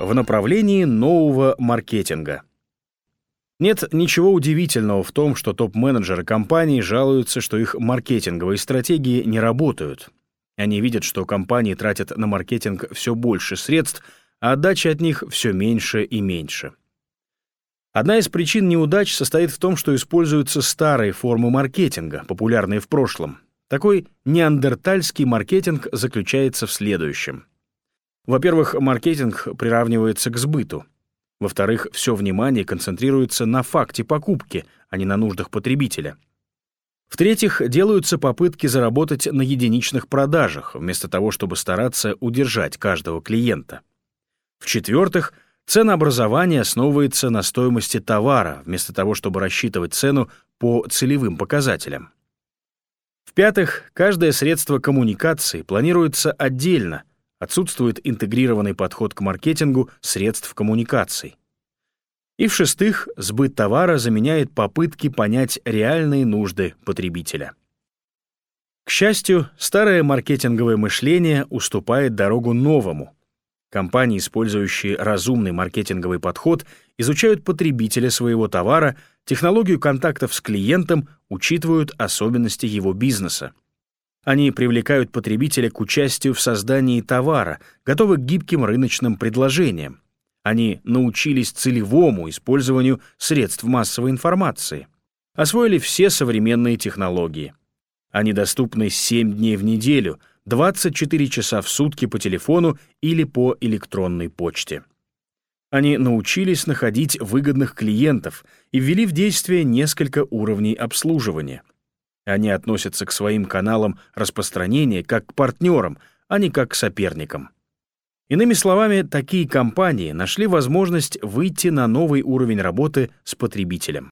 в направлении нового маркетинга. Нет ничего удивительного в том, что топ-менеджеры компаний жалуются, что их маркетинговые стратегии не работают. Они видят, что компании тратят на маркетинг все больше средств, а отдачи от них все меньше и меньше. Одна из причин неудач состоит в том, что используются старые формы маркетинга, популярные в прошлом. Такой неандертальский маркетинг заключается в следующем. Во-первых, маркетинг приравнивается к сбыту. Во-вторых, все внимание концентрируется на факте покупки, а не на нуждах потребителя. В-третьих, делаются попытки заработать на единичных продажах, вместо того, чтобы стараться удержать каждого клиента. В-четвертых, ценообразование основывается на стоимости товара, вместо того, чтобы рассчитывать цену по целевым показателям. В-пятых, каждое средство коммуникации планируется отдельно, Отсутствует интегрированный подход к маркетингу средств коммуникаций. И в-шестых, сбыт товара заменяет попытки понять реальные нужды потребителя. К счастью, старое маркетинговое мышление уступает дорогу новому. Компании, использующие разумный маркетинговый подход, изучают потребителя своего товара, технологию контактов с клиентом, учитывают особенности его бизнеса. Они привлекают потребителя к участию в создании товара, готовы к гибким рыночным предложениям. Они научились целевому использованию средств массовой информации. Освоили все современные технологии. Они доступны 7 дней в неделю, 24 часа в сутки по телефону или по электронной почте. Они научились находить выгодных клиентов и ввели в действие несколько уровней обслуживания — они относятся к своим каналам распространения как к партнерам, а не как к соперникам. Иными словами, такие компании нашли возможность выйти на новый уровень работы с потребителем.